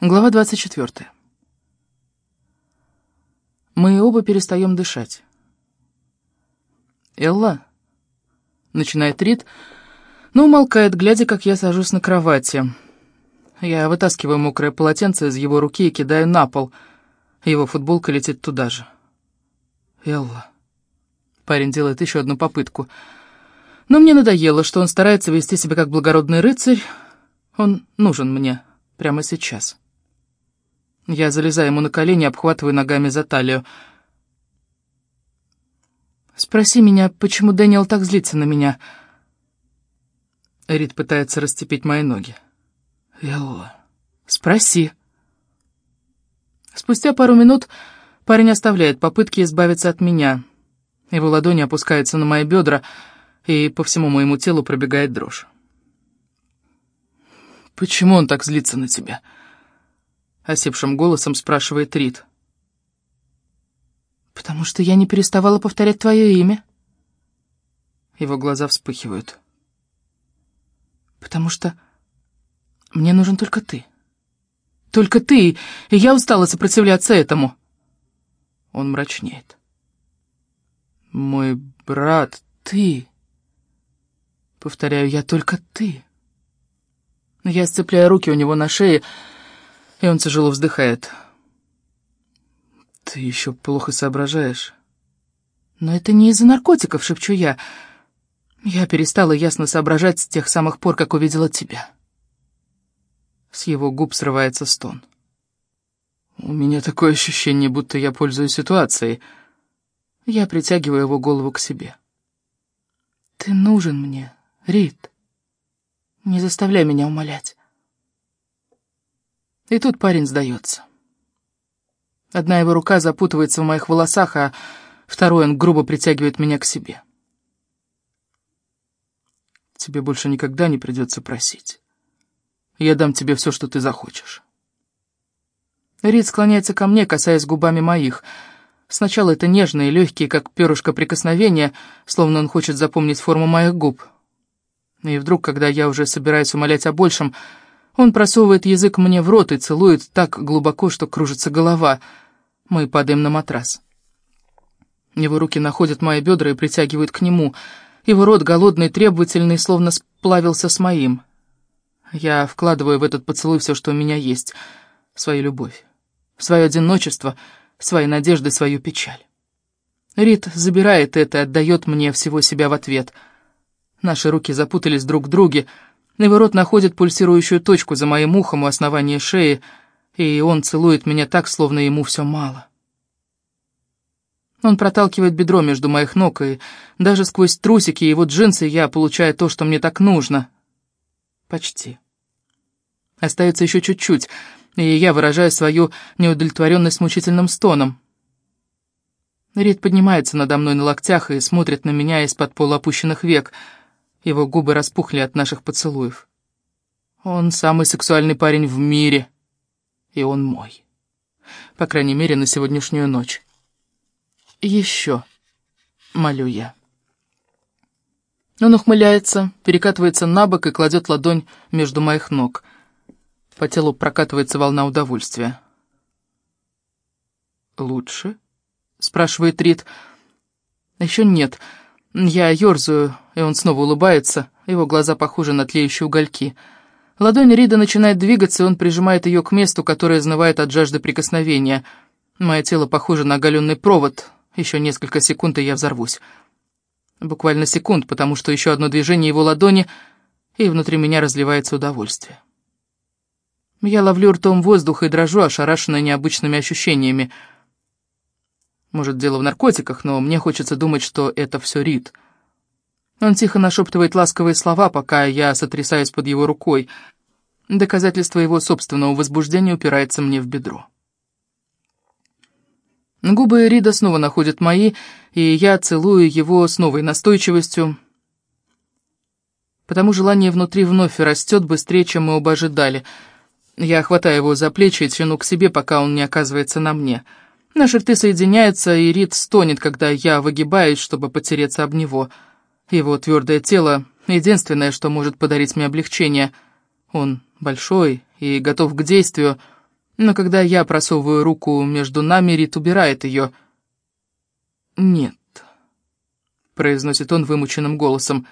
Глава 24. Мы оба перестаем дышать. «Элла?» — начинает Рид, но умолкает, глядя, как я сажусь на кровати. Я вытаскиваю мокрое полотенце из его руки и кидаю на пол. Его футболка летит туда же. «Элла...» Парень делает еще одну попытку. Но мне надоело, что он старается вести себя как благородный рыцарь. Он нужен мне прямо сейчас. Я залезаю ему на колени, обхватываю ногами за талию. «Спроси меня, почему Дэниел так злится на меня?» Рид пытается расцепить мои ноги. «Элла, спроси». Спустя пару минут парень оставляет попытки избавиться от меня. Его ладони опускаются на мои бедра, и по всему моему телу пробегает дрожь. «Почему он так злится на тебя?» Осипшим голосом спрашивает Рид. «Потому что я не переставала повторять твое имя». Его глаза вспыхивают. «Потому что мне нужен только ты. Только ты, и я устала сопротивляться этому». Он мрачнеет. «Мой брат, ты...» Повторяю я, только ты. Я сцепляю руки у него на шее, и он тяжело вздыхает. «Ты еще плохо соображаешь». «Но это не из-за наркотиков», — шепчу я. Я перестала ясно соображать с тех самых пор, как увидела тебя. С его губ срывается стон. «У меня такое ощущение, будто я пользуюсь ситуацией». Я притягиваю его голову к себе. «Ты нужен мне, Рит. Не заставляй меня умолять». И тут парень сдается. Одна его рука запутывается в моих волосах, а второй он грубо притягивает меня к себе. Тебе больше никогда не придется просить. Я дам тебе все, что ты захочешь. Рид склоняется ко мне, касаясь губами моих. Сначала это нежные, легкие, как перышко прикосновения, словно он хочет запомнить форму моих губ. И вдруг, когда я уже собираюсь умолять о большем, он просовывает язык мне в рот и целует так глубоко, что кружится голова. Мы падаем на матрас. Его руки находят мои бедра и притягивают к нему. Его рот голодный, требовательный, словно сплавился с моим. Я вкладываю в этот поцелуй все, что у меня есть. Свою любовь, свое одиночество, свои надежды, свою печаль. Рит забирает это и отдает мне всего себя в ответ. Наши руки запутались друг в друге, — его рот находит пульсирующую точку за моим ухом у основания шеи, и он целует меня так, словно ему все мало. Он проталкивает бедро между моих ног, и даже сквозь трусики и его джинсы я получаю то, что мне так нужно. Почти. Остается еще чуть-чуть, и я выражаю свою неудовлетворенность мучительным стоном. Рид поднимается надо мной на локтях и смотрит на меня из-под полуопущенных век — его губы распухли от наших поцелуев. Он самый сексуальный парень в мире. И он мой. По крайней мере, на сегодняшнюю ночь. Еще, молю я. Он ухмыляется, перекатывается на бок и кладет ладонь между моих ног. По телу прокатывается волна удовольствия. «Лучше?» — спрашивает Рид. «Еще нет. Я ерзаю, и он снова улыбается, его глаза похожи на тлеющие угольки. Ладонь Рида начинает двигаться, и он прижимает ее к месту, которое изнывает от жажды прикосновения. Мое тело похоже на оголенный провод. Еще несколько секунд, и я взорвусь. Буквально секунд, потому что еще одно движение его ладони, и внутри меня разливается удовольствие. Я ловлю ртом воздух и дрожу, ошарашенная необычными ощущениями. Может, дело в наркотиках, но мне хочется думать, что это все Рид. Он тихо нашептывает ласковые слова, пока я сотрясаюсь под его рукой. Доказательство его собственного возбуждения упирается мне в бедро. Губы Рида снова находят мои, и я целую его с новой настойчивостью, потому желание внутри вновь растет быстрее, чем мы оба ожидали. Я хватаю его за плечи и тяну к себе, пока он не оказывается на мне. Наши рты соединяются, и Рид стонет, когда я выгибаюсь, чтобы потереться об него — его твердое тело — единственное, что может подарить мне облегчение. Он большой и готов к действию, Но когда я просовываю руку между нами, Рит убирает ее. «Нет», — произносит он вымученным голосом,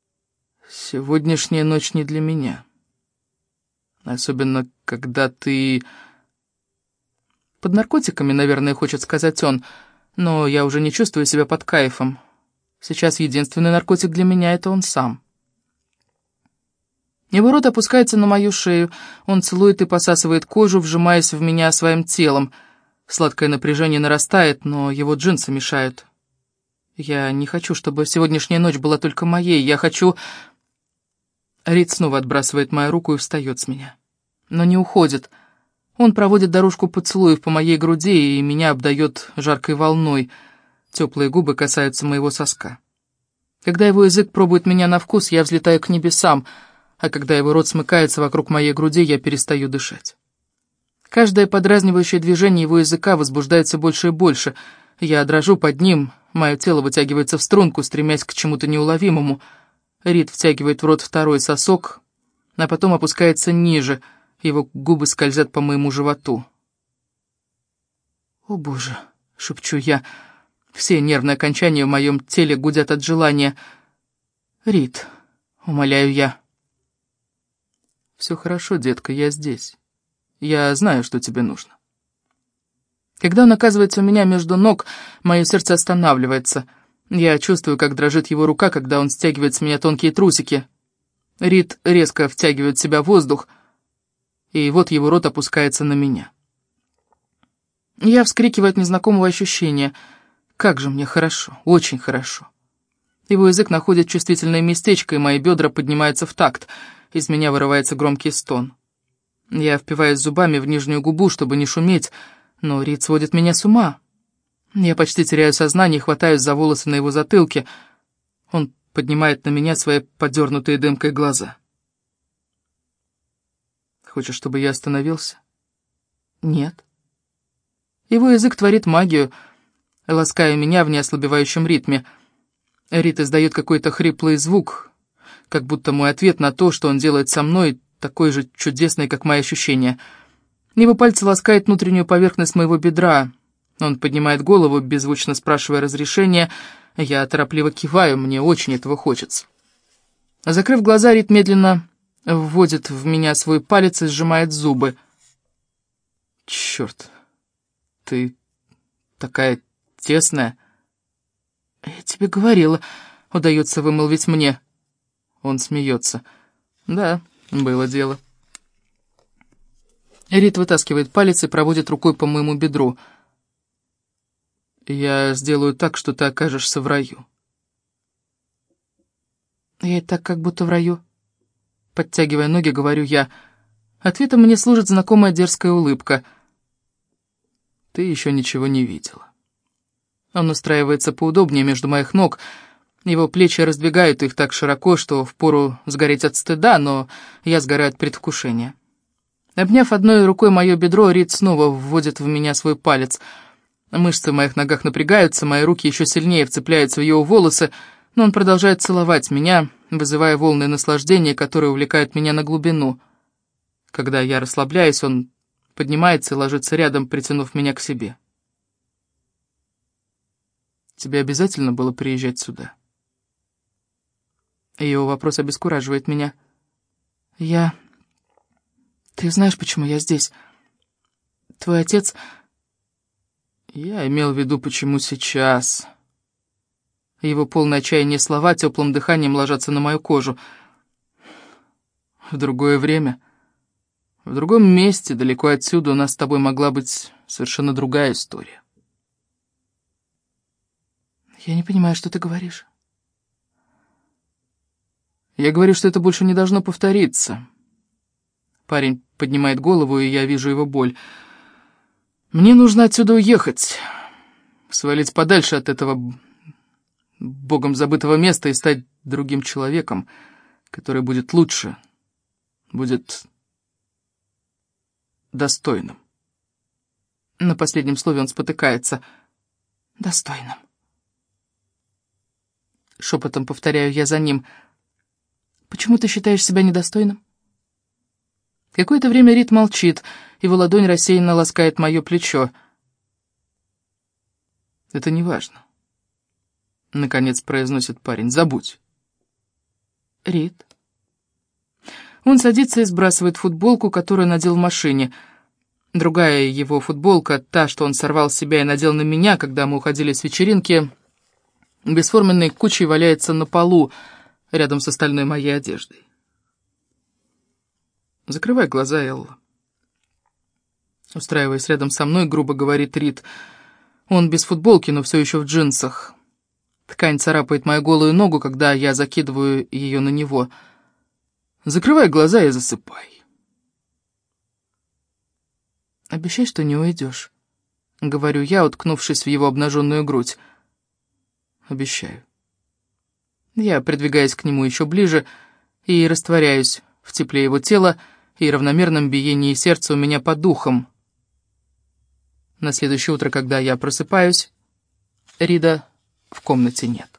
— «сегодняшняя ночь не для меня. Особенно, когда ты...» Под наркотиками, наверное, хочет сказать он, но я уже не чувствую себя под кайфом. Сейчас единственный наркотик для меня — это он сам. Его рот опускается на мою шею, он целует и посасывает кожу, вжимаясь в меня своим телом. Сладкое напряжение нарастает, но его джинсы мешают. Я не хочу, чтобы сегодняшняя ночь была только моей, я хочу... Рид снова отбрасывает мою руку и встает с меня. Но не уходит. Он проводит дорожку поцелуев по моей груди, и меня обдает жаркой волной. Теплые губы касаются моего соска. Когда его язык пробует меня на вкус, я взлетаю к небесам — а когда его рот смыкается вокруг моей груди, я перестаю дышать. Каждое подразнивающее движение его языка возбуждается больше и больше. Я дрожу под ним, мое тело вытягивается в струнку, стремясь к чему-то неуловимому. Рид втягивает в рот второй сосок, а потом опускается ниже, его губы скользят по моему животу. «О, Боже!» — шепчу я. Все нервные окончания в моем теле гудят от желания. «Рид!» — умоляю я. «Все хорошо, детка, я здесь. Я знаю, что тебе нужно». Когда он оказывается у меня между ног, мое сердце останавливается. Я чувствую, как дрожит его рука, когда он стягивает с меня тонкие трусики. Рид резко втягивает в себя воздух, и вот его рот опускается на меня. Я вскрикиваю от незнакомого ощущения. Как же мне хорошо, очень хорошо. Его язык находит чувствительное местечко, и мои бедра поднимаются в такт — из меня вырывается громкий стон. Я впиваюсь зубами в нижнюю губу, чтобы не шуметь, но Рид сводит меня с ума. Я почти теряю сознание и хватаюсь за волосы на его затылке. Он поднимает на меня свои подернутые дымкой глаза. Хочешь, чтобы я остановился? Нет. Его язык творит магию, лаская меня в неослабевающем ритме. Рид издает какой-то хриплый звук, как будто мой ответ на то, что он делает со мной, такой же чудесный, как мои ощущения. Его пальцы ласкают внутреннюю поверхность моего бедра. Он поднимает голову, беззвучно спрашивая разрешения. Я торопливо киваю, мне очень этого хочется. Закрыв глаза, Рит медленно вводит в меня свой палец и сжимает зубы. «Черт, ты такая тесная!» «Я тебе говорила», — удается вымолвить мне. Он смеется. Да, было дело. Рит вытаскивает палец и проводит рукой по моему бедру. Я сделаю так, что ты окажешься в раю. Я и так как будто в раю. Подтягивая ноги, говорю я. Ответом мне служит знакомая дерзкая улыбка. Ты еще ничего не видела. Он устраивается поудобнее между моих ног, его плечи раздвигают их так широко, что впору сгореть от стыда, но я сгораю от предвкушения. Обняв одной рукой мое бедро, Рид снова вводит в меня свой палец. Мышцы в моих ногах напрягаются, мои руки еще сильнее вцепляются в его волосы, но он продолжает целовать меня, вызывая волны наслаждения, которые увлекают меня на глубину. Когда я расслабляюсь, он поднимается и ложится рядом, притянув меня к себе. «Тебе обязательно было приезжать сюда?» Ее вопрос обескураживает меня. «Я... Ты знаешь, почему я здесь? Твой отец...» «Я имел в виду, почему сейчас...» Его полное отчаяние слова теплым дыханием ложатся на мою кожу. В другое время, в другом месте, далеко отсюда, у нас с тобой могла быть совершенно другая история. Я не понимаю, что ты говоришь. Я говорю, что это больше не должно повториться. Парень поднимает голову, и я вижу его боль. Мне нужно отсюда уехать, свалить подальше от этого богом забытого места и стать другим человеком, который будет лучше, будет достойным. На последнем слове он спотыкается. «Достойным». Шепотом повторяю я за ним — Почему ты считаешь себя недостойным?» Какое-то время Рит молчит, Его ладонь рассеянно ласкает мое плечо. «Это не важно», — наконец произносит парень. «Забудь». «Рид». Он садится и сбрасывает футболку, которую надел в машине. Другая его футболка, та, что он сорвал с себя и надел на меня, когда мы уходили с вечеринки, бесформенной кучей валяется на полу, рядом с остальной моей одеждой. Закрывай глаза, Элла. Устраиваясь рядом со мной, грубо говорит Рид. Он без футболки, но все еще в джинсах. Ткань царапает мою голую ногу, когда я закидываю ее на него. Закрывай глаза и засыпай. Обещай, что не уйдешь. Говорю я, уткнувшись в его обнаженную грудь. Обещаю. Я придвигаюсь к нему еще ближе и растворяюсь в тепле его тела и равномерном биении сердца у меня по духам. На следующее утро, когда я просыпаюсь, Рида в комнате нет.